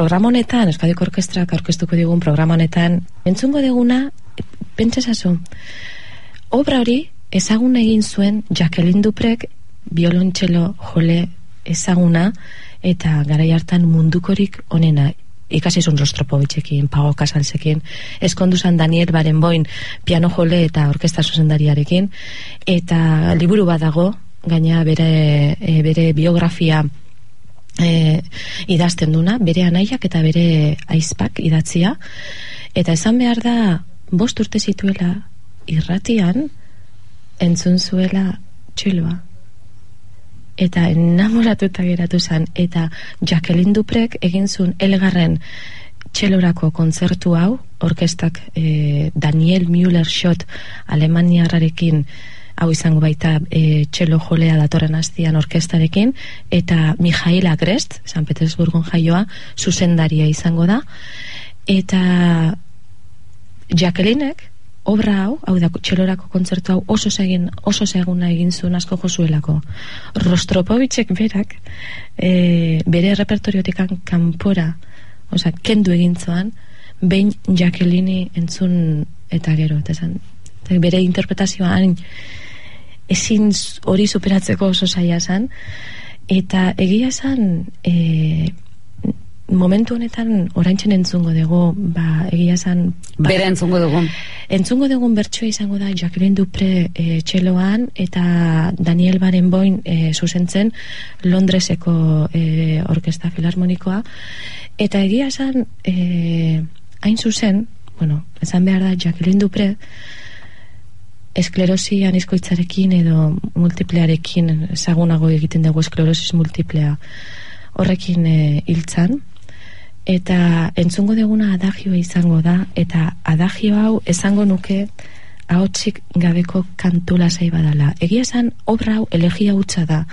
programa honetan, Euskadiko Orkestrak aurkeztuko digun programa honetan, entzungo deguna, pentsesazu, obra hori ezagun egin zuen Jacqueline Duprek biolontxelo jole ezaguna eta garai hartan mundukorik onena. Ikasizun Rostropovitzekin, Pago Kasalzekin, eskonduzan Daniel Barenboin piano jole eta orkesta zuzendariarekin, eta liburu badago, gaina bere, e, bere biografia e, idazten duna, bere anaiak eta bere aizpak idatzia, eta esan behar da, bost urte zituela irratian, entzun zuela txeloa eta enamoratuta geratu zen. Eta Jacqueline Duprek egin zuen elgarren txelorako kontzertu hau orkestak e, Daniel Müller Schott Alemaniarrarekin hau izango baita e, txelo jolea datorren hastian orkestarekin eta Mijail Agrest San Petersburgon jaioa zuzendaria izango da eta Jacquelinek obra hau, hau da txelorako kontzertu hau oso segin, oso seguna egin zuen asko josuelako. Rostropovicek berak e, bere repertoriotik kanpora, oza, kendu egin zuan, behin Jacqueline entzun eta gero, eta zan, bere interpretazioa hain ezin hori superatzeko oso zaila zan, eta egia zan, e, momentu honetan oraintzen entzungo dugu ba egia san ba, bere entzungo dugu. entzungo dugun bertsoa izango da Jacqueline Dupre e, txeloan eta Daniel Barenboin e, zuzentzen Londreseko e, orkesta filarmonikoa. Eta egia san e, hain zuzen bueno, esan behar da Jacqueline Dupre esklerosi anizkoitzarekin edo multiplearekin ezagunago egiten dugu esklerosis multiplea horrekin e, hiltzan eta entzungo deguna adagioa izango da eta adagio hau esango nuke ahotsik gabeko kantula badala. Egia esan obra hau elegia hutsa da